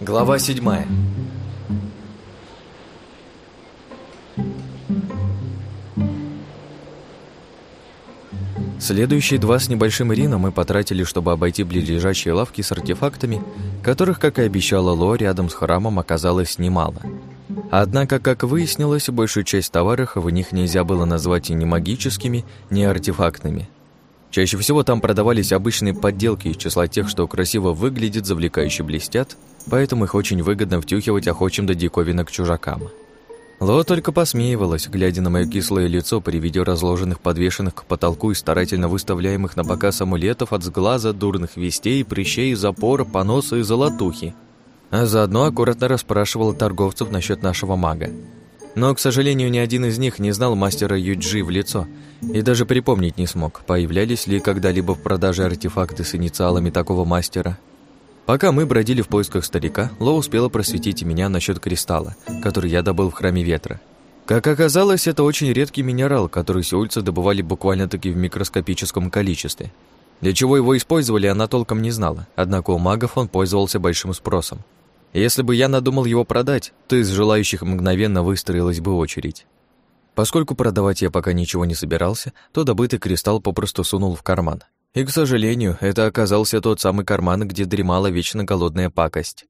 Глава седьмая Следующие два с небольшим Ирина мы потратили, чтобы обойти близлежащие лавки с артефактами, которых, как и обещала Ло, рядом с храмом оказалось немало. Однако, как выяснилось, большую часть товаров в них нельзя было назвать и ни магическими, ни артефактными. Чаще всего там продавались обычные подделки из числа тех, что красиво выглядят, завлекающе блестят, поэтому их очень выгодно втюхивать охочим до диковинок чужакам. Ло только посмеивалась, глядя на мое кислое лицо при виде разложенных, подвешенных к потолку и старательно выставляемых на показ амулетов от сглаза, дурных вестей, прыщей, запора, поноса и золотухи. А заодно аккуратно расспрашивала торговцев насчет нашего мага. Но, к сожалению, ни один из них не знал мастера Юджи в лицо и даже припомнить не смог, появлялись ли когда-либо в продаже артефакты с инициалами такого мастера – Пока мы бродили в поисках старика, Ло успела просветить меня насчет кристалла, который я добыл в храме ветра. Как оказалось, это очень редкий минерал, который сеульцы добывали буквально-таки в микроскопическом количестве. Для чего его использовали, она толком не знала, однако у магов он пользовался большим спросом. Если бы я надумал его продать, то из желающих мгновенно выстроилась бы очередь. Поскольку продавать я пока ничего не собирался, то добытый кристалл попросту сунул в карман и, к сожалению, это оказался тот самый карман, где дремала вечно голодная пакость.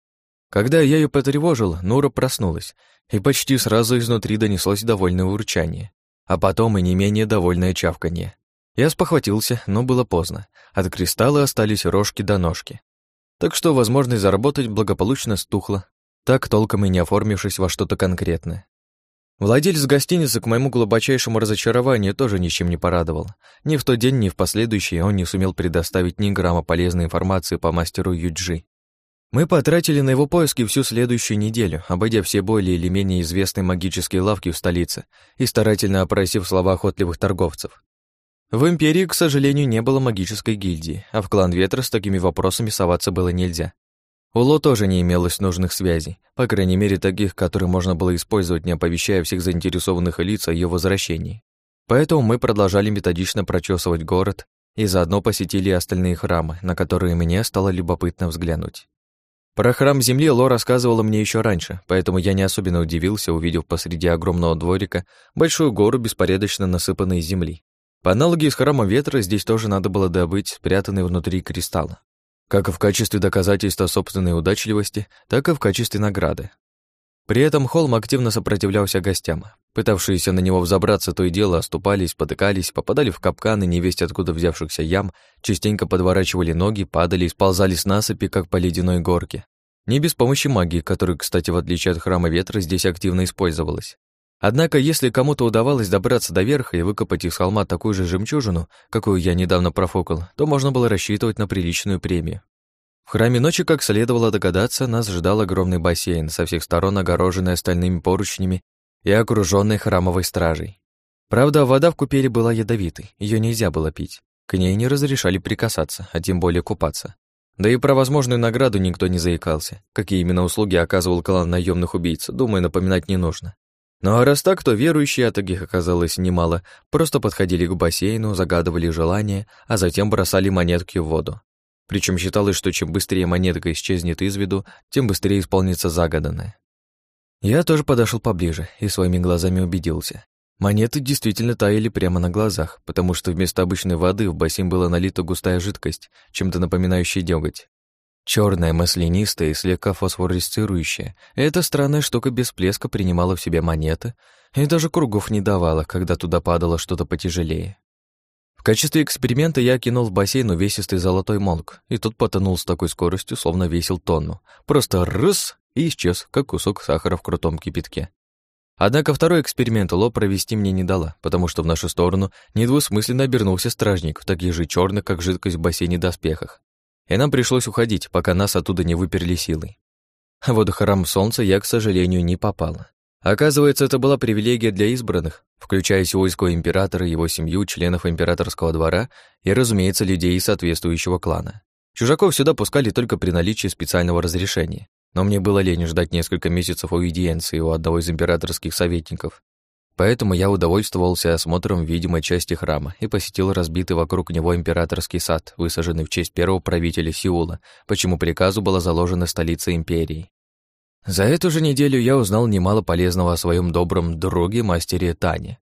Когда я ее потревожил, Нура проснулась, и почти сразу изнутри донеслось довольное урчание, а потом и не менее довольное чавканье. Я спохватился, но было поздно. От кристалла остались рожки до ножки. Так что возможность заработать благополучно стухла, так толком и не оформившись во что-то конкретное. Владелец гостиницы, к моему глубочайшему разочарованию, тоже ничем не порадовал. Ни в тот день, ни в последующие он не сумел предоставить ни грамма полезной информации по мастеру Юджи. Мы потратили на его поиски всю следующую неделю, обойдя все более или менее известные магические лавки в столице и старательно опросив слова охотливых торговцев. В Империи, к сожалению, не было магической гильдии, а в клан Ветра с такими вопросами соваться было нельзя. У Ло тоже не имелось нужных связей, по крайней мере таких, которые можно было использовать, не оповещая всех заинтересованных лиц о ее возвращении. Поэтому мы продолжали методично прочесывать город и заодно посетили остальные храмы, на которые мне стало любопытно взглянуть. Про храм Земли Ло рассказывала мне еще раньше, поэтому я не особенно удивился, увидев посреди огромного дворика большую гору беспорядочно насыпанной земли. По аналогии с храмом ветра здесь тоже надо было добыть спрятанный внутри кристалл как в качестве доказательства собственной удачливости, так и в качестве награды. При этом Холм активно сопротивлялся гостям. Пытавшиеся на него взобраться то и дело оступались, потыкались, попадали в капканы невесть откуда взявшихся ям, частенько подворачивали ноги, падали и сползали с насыпи, как по ледяной горке. Не без помощи магии, которая, кстати, в отличие от Храма Ветра, здесь активно использовалась. Однако, если кому-то удавалось добраться до верха и выкопать из холма такую же жемчужину, какую я недавно профукал, то можно было рассчитывать на приличную премию. В храме ночи, как следовало догадаться, нас ждал огромный бассейн, со всех сторон огороженный стальными поручнями и окруженный храмовой стражей. Правда, вода в купели была ядовитой, ее нельзя было пить. К ней не разрешали прикасаться, а тем более купаться. Да и про возможную награду никто не заикался. Какие именно услуги оказывал клан наемных убийц, думаю, напоминать не нужно. Ну а раз так, то верующие, а таких оказалось немало, просто подходили к бассейну, загадывали желания, а затем бросали монетки в воду. Причем считалось, что чем быстрее монетка исчезнет из виду, тем быстрее исполнится загаданное. Я тоже подошел поближе и своими глазами убедился. Монеты действительно таяли прямо на глазах, потому что вместо обычной воды в бассейн была налита густая жидкость, чем-то напоминающая деготь. Черная, маслянистая и слегка фосфоресцирующая, эта странная штука без плеска принимала в себя монеты и даже кругов не давала, когда туда падало что-то потяжелее. В качестве эксперимента я кинул в бассейн увесистый золотой молк, и тот потонул с такой скоростью, словно весил тонну. Просто рыс и исчез, как кусок сахара в крутом кипятке. Однако второй эксперимент Ло провести мне не дала, потому что в нашу сторону недвусмысленно обернулся стражник в таких же черных, как жидкость в бассейне доспехах и нам пришлось уходить, пока нас оттуда не выперли силой. А вот в храм солнца я, к сожалению, не попала. Оказывается, это была привилегия для избранных, включая сеульского императора, его семью, членов императорского двора и, разумеется, людей из соответствующего клана. Чужаков сюда пускали только при наличии специального разрешения, но мне было лень ждать несколько месяцев аудиенции у одного из императорских советников. Поэтому я удовольствовался осмотром видимой части храма и посетил разбитый вокруг него императорский сад, высаженный в честь первого правителя Сеула, почему приказу была заложена столица империи. За эту же неделю я узнал немало полезного о своем добром друге, мастере Тане.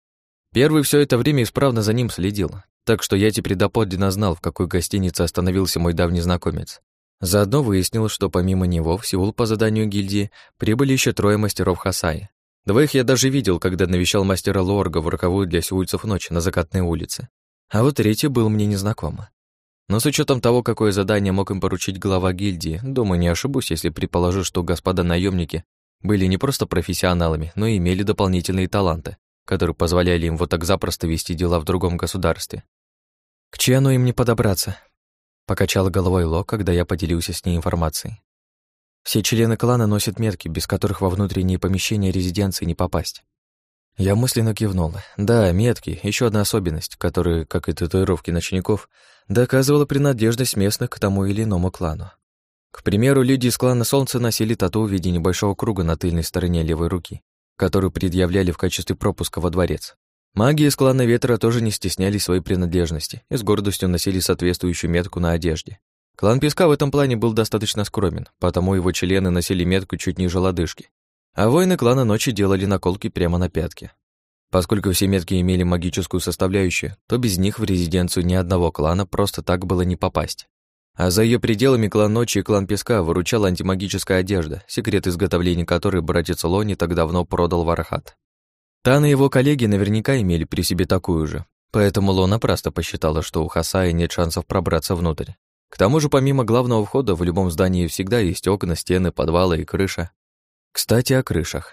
Первый все это время исправно за ним следил, так что я теперь доподлинно знал, в какой гостинице остановился мой давний знакомец. Заодно выяснил, что помимо него в Сеул по заданию гильдии прибыли еще трое мастеров Хасаи. Двоих я даже видел, когда навещал мастера Лорга в роковую для сеульцев ночь на закатной улице. А вот третий был мне незнаком. Но с учетом того, какое задание мог им поручить глава гильдии, думаю, не ошибусь, если предположу, что господа наемники были не просто профессионалами, но и имели дополнительные таланты, которые позволяли им вот так запросто вести дела в другом государстве. К Чену им не подобраться, покачала головой Ло, когда я поделился с ней информацией. Все члены клана носят метки, без которых во внутренние помещения резиденции не попасть. Я мысленно кивнула. Да, метки — еще одна особенность, которая, как и татуировки ночников, доказывала принадлежность местных к тому или иному клану. К примеру, люди из клана Солнца носили тату в виде небольшого круга на тыльной стороне левой руки, которую предъявляли в качестве пропуска во дворец. Маги из клана Ветра тоже не стеснялись своей принадлежности и с гордостью носили соответствующую метку на одежде. Клан Песка в этом плане был достаточно скромен, потому его члены носили метку чуть ниже лодыжки, а воины клана Ночи делали наколки прямо на пятки. Поскольку все метки имели магическую составляющую, то без них в резиденцию ни одного клана просто так было не попасть. А за ее пределами клан Ночи и клан Песка выручала антимагическая одежда, секрет изготовления которой братец Лони так давно продал в Архат. Тан и его коллеги наверняка имели при себе такую же, поэтому Лона просто посчитала, что у Хасаи нет шансов пробраться внутрь. К тому же, помимо главного входа, в любом здании всегда есть окна, стены, подвалы и крыша. Кстати, о крышах.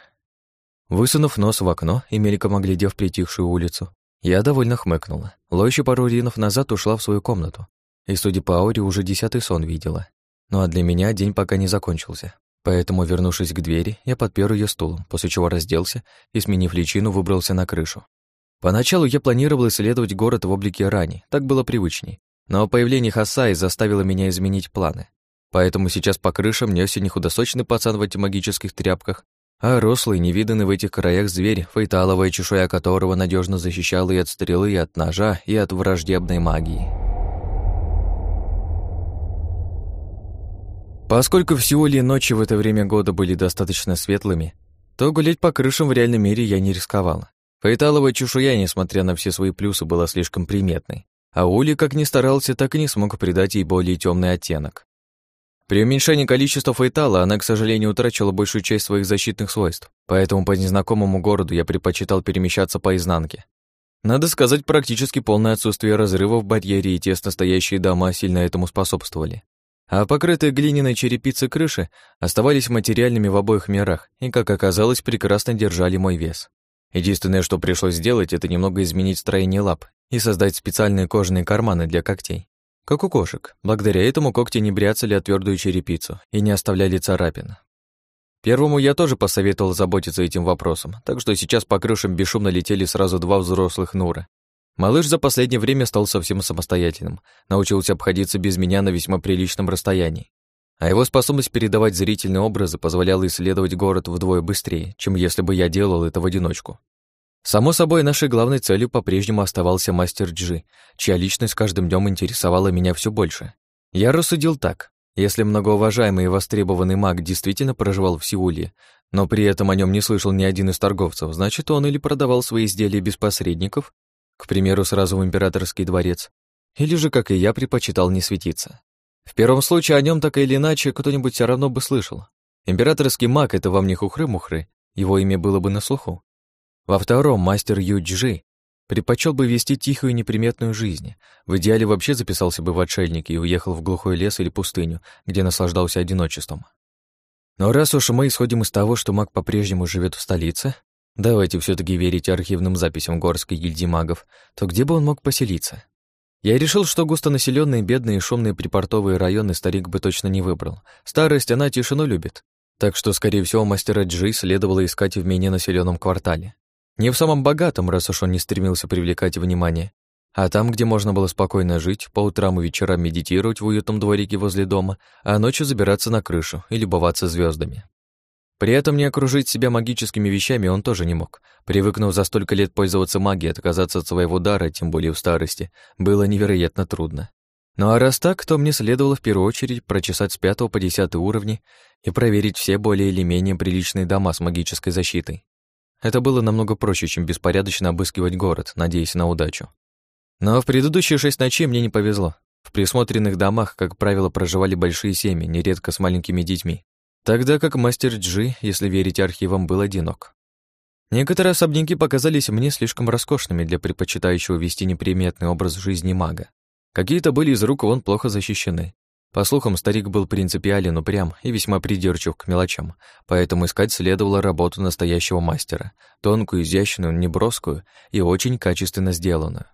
Высунув нос в окно и мельком оглядев притихшую улицу, я довольно хмыкнула. Ло еще пару ринов назад ушла в свою комнату, и, судя по ауре, уже десятый сон видела. Ну а для меня день пока не закончился. Поэтому, вернувшись к двери, я подпер ее стулом, после чего разделся и, сменив личину, выбрался на крышу. Поначалу я планировал исследовать город в облике рани, так было привычней. Но появление Хасаи заставило меня изменить планы. Поэтому сейчас по крышам нёсся не худосочный пацан в магических тряпках, а рослый, невиданный в этих краях зверь, фейталовая чешуя которого надежно защищала и от стрелы, и от ножа, и от враждебной магии. Поскольку в Сеуле ночи в это время года были достаточно светлыми, то гулять по крышам в реальном мире я не рисковала. Фейталовая чешуя, несмотря на все свои плюсы, была слишком приметной а Ули, как ни старался, так и не смог придать ей более темный оттенок. При уменьшении количества фейтала она, к сожалению, утратила большую часть своих защитных свойств, поэтому по незнакомому городу я предпочитал перемещаться по изнанке. Надо сказать, практически полное отсутствие разрывов в барьере и тесно стоящие дома сильно этому способствовали. А покрытые глиняной черепицей крыши оставались материальными в обоих мирах и, как оказалось, прекрасно держали мой вес. Единственное, что пришлось сделать, это немного изменить строение лап и создать специальные кожаные карманы для когтей. Как у кошек. Благодаря этому когти не бряцали о твердую черепицу и не оставляли царапин. Первому я тоже посоветовал заботиться этим вопросом, так что сейчас по крышам бесшумно летели сразу два взрослых Нура. Малыш за последнее время стал совсем самостоятельным, научился обходиться без меня на весьма приличном расстоянии. А его способность передавать зрительные образы позволяла исследовать город вдвое быстрее, чем если бы я делал это в одиночку. Само собой, нашей главной целью по-прежнему оставался мастер Джи, чья личность каждым днем интересовала меня все больше. Я рассудил так. Если многоуважаемый и востребованный маг действительно проживал в Сеуле, но при этом о нем не слышал ни один из торговцев, значит, он или продавал свои изделия без посредников, к примеру, сразу в императорский дворец, или же, как и я, предпочитал не светиться. В первом случае о нем так или иначе кто-нибудь все равно бы слышал. Императорский маг — это вам не хухры-мухры, его имя было бы на слуху. Во втором мастер Юджи предпочел бы вести тихую неприметную жизнь. В идеале вообще записался бы в отшельники и уехал в глухой лес или пустыню, где наслаждался одиночеством. Но раз уж мы исходим из того, что маг по-прежнему живет в столице, давайте все таки верить архивным записям горской гильдии магов, то где бы он мог поселиться? Я решил, что густонаселенные, бедные и шумные припортовые районы старик бы точно не выбрал. Старость она тишину любит. Так что, скорее всего, мастера Джи следовало искать в менее населенном квартале. Не в самом богатом, раз уж он не стремился привлекать внимание, а там, где можно было спокойно жить, по утрам и вечерам медитировать в уютном дворике возле дома, а ночью забираться на крышу и любоваться звездами. При этом не окружить себя магическими вещами он тоже не мог. Привыкнув за столько лет пользоваться магией, отказаться от своего дара, тем более в старости, было невероятно трудно. Ну а раз так, то мне следовало в первую очередь прочесать с пятого по десятый уровни и проверить все более или менее приличные дома с магической защитой. Это было намного проще, чем беспорядочно обыскивать город, надеясь на удачу. Но в предыдущие шесть ночей мне не повезло. В присмотренных домах, как правило, проживали большие семьи, нередко с маленькими детьми, тогда как мастер Джи, если верить архивам, был одинок. Некоторые особняки показались мне слишком роскошными для предпочитающего вести неприметный образ жизни мага. Какие-то были из рук вон плохо защищены. По слухам, старик был принципиален, упрям и весьма придирчив к мелочам, поэтому искать следовало работу настоящего мастера, тонкую, изящную, неброскую и очень качественно сделанную.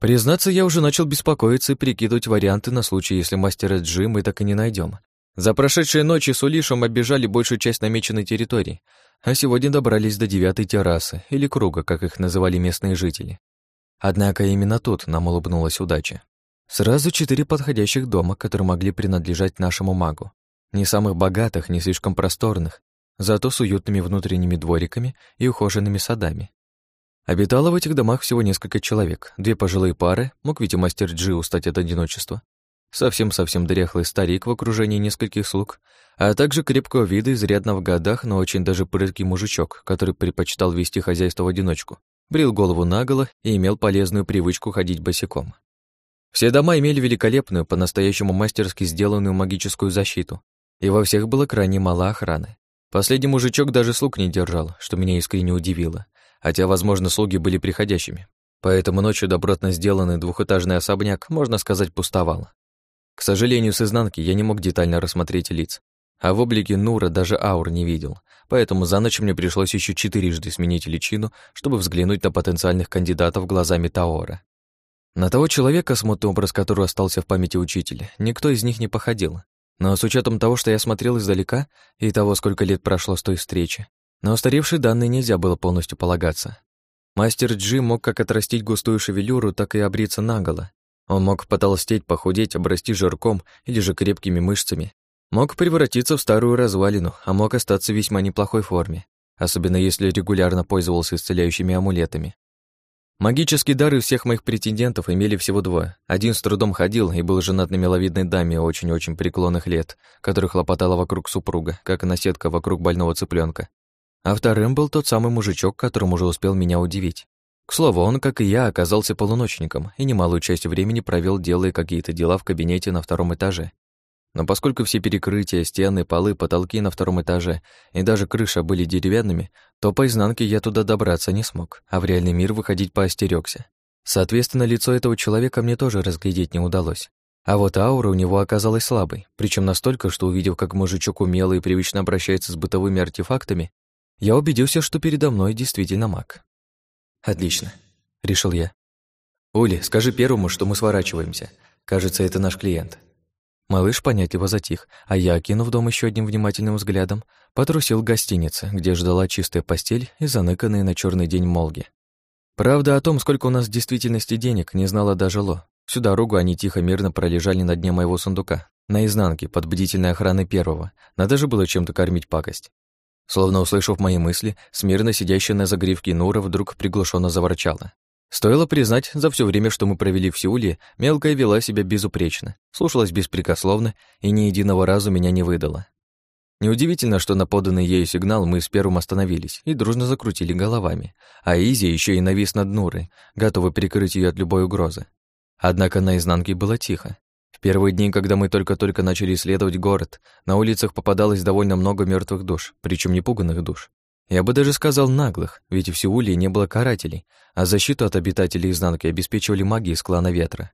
Признаться, я уже начал беспокоиться и прикидывать варианты на случай, если мастера Джи мы так и не найдем, за прошедшие ночи с Улишем оббежали большую часть намеченной территории, а сегодня добрались до девятой террасы, или круга, как их называли местные жители. Однако именно тут нам улыбнулась удача. Сразу четыре подходящих дома, которые могли принадлежать нашему магу. Не самых богатых, не слишком просторных, зато с уютными внутренними двориками и ухоженными садами. Обитало в этих домах всего несколько человек, две пожилые пары, мог ведь и мастер Джи устать от одиночества, совсем-совсем дряхлый старик в окружении нескольких слуг, а также крепкого вида, изрядно в годах, но очень даже прыткий мужичок, который предпочитал вести хозяйство в одиночку, брил голову наголо и имел полезную привычку ходить босиком. Все дома имели великолепную, по-настоящему мастерски сделанную магическую защиту, и во всех было крайне мало охраны. Последний мужичок даже слуг не держал, что меня искренне удивило, хотя, возможно, слуги были приходящими. Поэтому ночью добротно сделанный двухэтажный особняк, можно сказать, пустовал. К сожалению, с изнанки я не мог детально рассмотреть лиц, а в облике Нура даже аур не видел, поэтому за ночь мне пришлось еще четырежды сменить личину, чтобы взглянуть на потенциальных кандидатов глазами Таора. На того человека, смутный образ которого остался в памяти учителя, никто из них не походил. Но с учетом того, что я смотрел издалека, и того, сколько лет прошло с той встречи, на устаревшие данные нельзя было полностью полагаться. Мастер Джи мог как отрастить густую шевелюру, так и обриться наголо, он мог потолстеть, похудеть, обрасти жирком или же крепкими мышцами. Мог превратиться в старую развалину, а мог остаться в весьма неплохой форме, особенно если регулярно пользовался исцеляющими амулетами. Магические дары всех моих претендентов имели всего два. Один с трудом ходил и был женат на миловидной даме очень-очень преклонных лет, которая хлопотала вокруг супруга, как наседка вокруг больного цыпленка. А вторым был тот самый мужичок, которым уже успел меня удивить. К слову, он, как и я, оказался полуночником и немалую часть времени провел, делая какие-то дела в кабинете на втором этаже. Но поскольку все перекрытия, стены, полы, потолки на втором этаже и даже крыша были деревянными, то по изнанке я туда добраться не смог, а в реальный мир выходить поостерёгся. Соответственно, лицо этого человека мне тоже разглядеть не удалось. А вот аура у него оказалась слабой, причем настолько, что увидев, как мужичок умело и привычно обращается с бытовыми артефактами, я убедился, что передо мной действительно маг. «Отлично», — решил я. «Ули, скажи первому, что мы сворачиваемся. Кажется, это наш клиент». Малыш понятливо затих, а я, окинув дом еще одним внимательным взглядом, потрусил к гостинице, где ждала чистая постель и заныканные на черный день молги. Правда, о том, сколько у нас в действительности денег, не знала даже Ло. Всю дорогу они тихо-мирно пролежали на дне моего сундука, на изнанке, под бдительной охраной первого. Надо же было чем-то кормить пакость. Словно услышав мои мысли, смирно сидящая на загривке Нура вдруг приглушенно заворчала. Стоило признать, за все время, что мы провели в Сеуле, мелкая вела себя безупречно, слушалась беспрекословно и ни единого разу меня не выдала. Неудивительно, что на поданный ею сигнал мы с первым остановились и дружно закрутили головами, а Изи еще и навис над Нурой, готовый прикрыть ее от любой угрозы. Однако на изнанке было тихо, в первые дни, когда мы только-только начали исследовать город, на улицах попадалось довольно много мертвых душ, причем не пуганных душ. Я бы даже сказал наглых, ведь в Сеуле не было карателей, а защиту от обитателей изнанки обеспечивали маги из клана Ветра.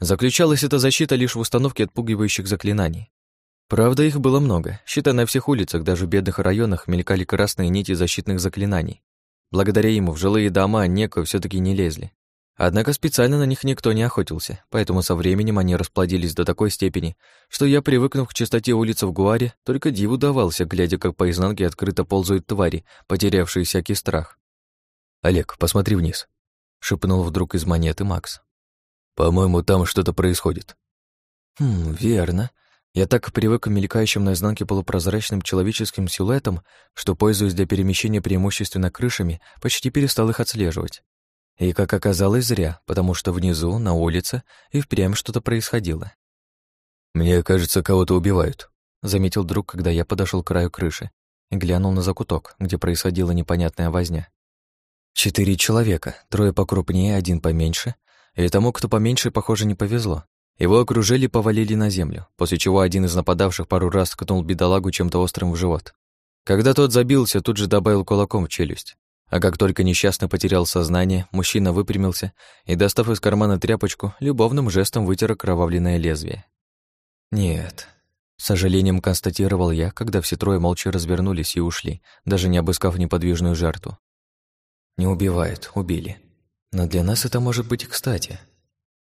Заключалась эта защита лишь в установке отпугивающих заклинаний. Правда, их было много. Считай, на всех улицах, даже в бедных районах, мелькали красные нити защитных заклинаний. Благодаря ему в жилые дома неко все таки не лезли. Однако специально на них никто не охотился, поэтому со временем они расплодились до такой степени, что я, привыкнув к чистоте улиц в Гуаре, только диву давался, глядя, как по изнанке открыто ползают твари, потерявшие всякий страх. «Олег, посмотри вниз», — шепнул вдруг из монеты Макс. «По-моему, там что-то происходит». «Хм, верно. Я так привык к мелькающим на изнанке полупрозрачным человеческим силуэтам, что, пользуясь для перемещения преимущественно крышами, почти перестал их отслеживать. И, как оказалось, зря, потому что внизу, на улице, и впрямь что-то происходило. «Мне кажется, кого-то убивают», — заметил друг, когда я подошел к краю крыши и глянул на закуток, где происходила непонятная возня. Четыре человека, трое покрупнее, один поменьше, и тому, кто поменьше, похоже, не повезло. Его окружили и повалили на землю, после чего один из нападавших пару раз ткнул бедолагу чем-то острым в живот. Когда тот забился, тут же добавил кулаком в челюсть. А как только несчастный потерял сознание, мужчина выпрямился и, достав из кармана тряпочку, любовным жестом вытер окровавленное лезвие. «Нет», — с сожалением констатировал я, когда все трое молча развернулись и ушли, даже не обыскав неподвижную жертву. «Не убивают, убили. Но для нас это может быть кстати».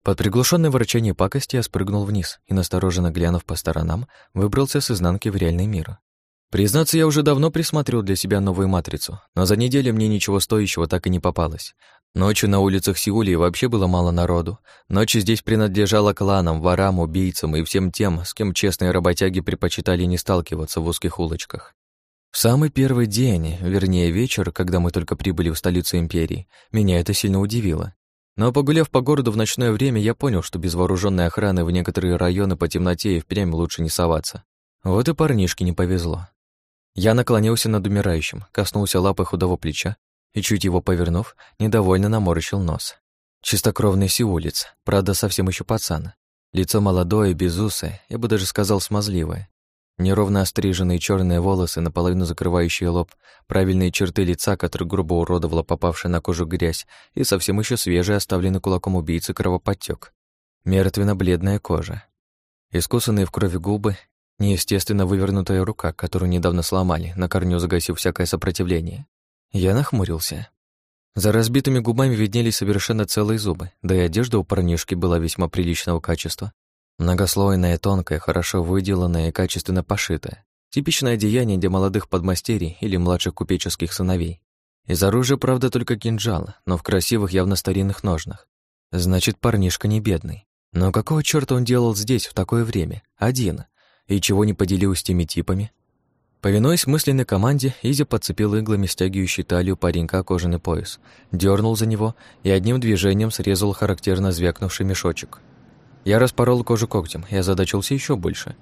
Под приглушенное ворчание пакости я спрыгнул вниз и, настороженно глянув по сторонам, выбрался с изнанки в реальный мир. Признаться, я уже давно присмотрел для себя новую матрицу, но за неделю мне ничего стоящего так и не попалось. Ночью на улицах Сеули вообще было мало народу. Ночь здесь принадлежала кланам, ворам, убийцам и всем тем, с кем честные работяги предпочитали не сталкиваться в узких улочках. В самый первый день, вернее вечер, когда мы только прибыли в столицу империи, меня это сильно удивило. Но погуляв по городу в ночное время, я понял, что без вооруженной охраны в некоторые районы по темноте и впрямь лучше не соваться. Вот и парнишке не повезло. Я наклонился над умирающим, коснулся лапы худого плеча и, чуть его повернув, недовольно наморщил нос. Чистокровный сиулец, правда, совсем еще пацан. Лицо молодое, безусое, я бы даже сказал смазливое. Неровно остриженные черные волосы, наполовину закрывающие лоб, правильные черты лица, которые грубо уродовала попавшая на кожу грязь, и совсем еще свежий, оставленный кулаком убийцы кровоподтек. Мертвенно-бледная кожа. Искусанные в крови губы, неестественно вывернутая рука, которую недавно сломали, на корню загасив всякое сопротивление. Я нахмурился. За разбитыми губами виднелись совершенно целые зубы, да и одежда у парнишки была весьма приличного качества, Многослойная, тонкая, хорошо выделанная и качественно пошитая. Типичное одеяние для молодых подмастерий или младших купеческих сыновей. Из оружия, правда, только кинжал, но в красивых, явно старинных ножнах. Значит, парнишка не бедный. Но какого чёрта он делал здесь в такое время? Один. И чего не поделил с теми типами? Повинуясь мысленной команде, Изи подцепил иглами стягивающий талию паренька кожаный пояс, дернул за него и одним движением срезал характерно звякнувший мешочек. Я распорол кожу когтем и озадачился еще больше.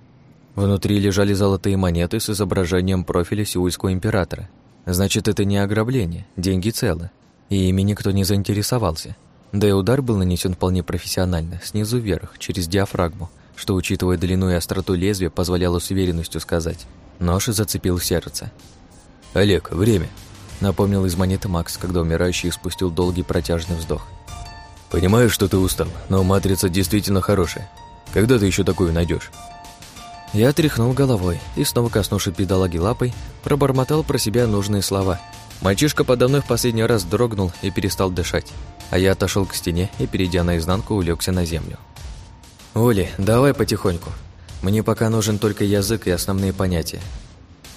Внутри лежали золотые монеты с изображением профиля сиульского императора. Значит, это не ограбление, деньги целы. И ими никто не заинтересовался. Да и удар был нанесен вполне профессионально, снизу вверх, через диафрагму, что, учитывая длину и остроту лезвия, позволяло с уверенностью сказать. Нож зацепил сердце. «Олег, время!» Напомнил из монеты Макс, когда умирающий спустил долгий протяжный вздох. Понимаю, что ты устал, но матрица действительно хорошая. Когда ты еще такую найдешь? Я тряхнул головой и, снова коснувшись педалаги лапой, пробормотал про себя нужные слова. Мальчишка подо мной в последний раз дрогнул и перестал дышать, а я отошел к стене и, перейдя наизнанку, улегся на землю. «Оли, давай потихоньку. Мне пока нужен только язык и основные понятия».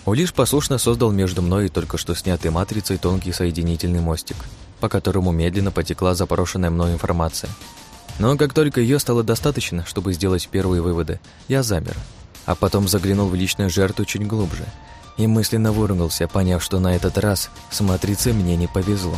Улиш послушно создал между мной и только что снятой матрицей тонкий соединительный мостик – по которому медленно потекла запорошенная мной информация. Но как только ее стало достаточно, чтобы сделать первые выводы, я замер, а потом заглянул в личную жертву чуть глубже и мысленно выругался, поняв, что на этот раз с матрицей мне не повезло.